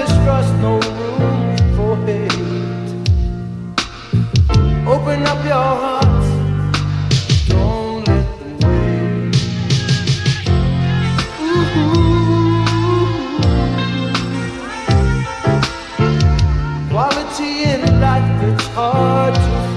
distrust, no room for hate. Open up your heart. Quality in life, it's hard to